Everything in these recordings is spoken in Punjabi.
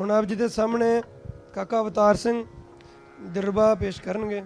ਹੁਣ ਆਪ ਜੀ ਦੇ ਸਾਹਮਣੇ ਕਾਕਾ ਅਵਤਾਰ ਸਿੰਘ ਦਰਬਾ ਪੇਸ਼ ਕਰਨਗੇ।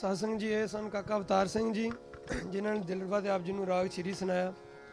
ਸਾਧ ਸੰਗਤ ਜੀ, ਇਹ ਸਨ ਕਾਕਾ ਅਵਤਾਰ ਸਿੰਘ ਜੀ, ਜਿਨ੍ਹਾਂ ਨੇ ਦਿਲਰਬਾ ਤੇ ਆਪ ਜੀ ਨੂੰ ਰਾਗ ਸ਼੍ਰੀ ਸੁਣਾਇਆ।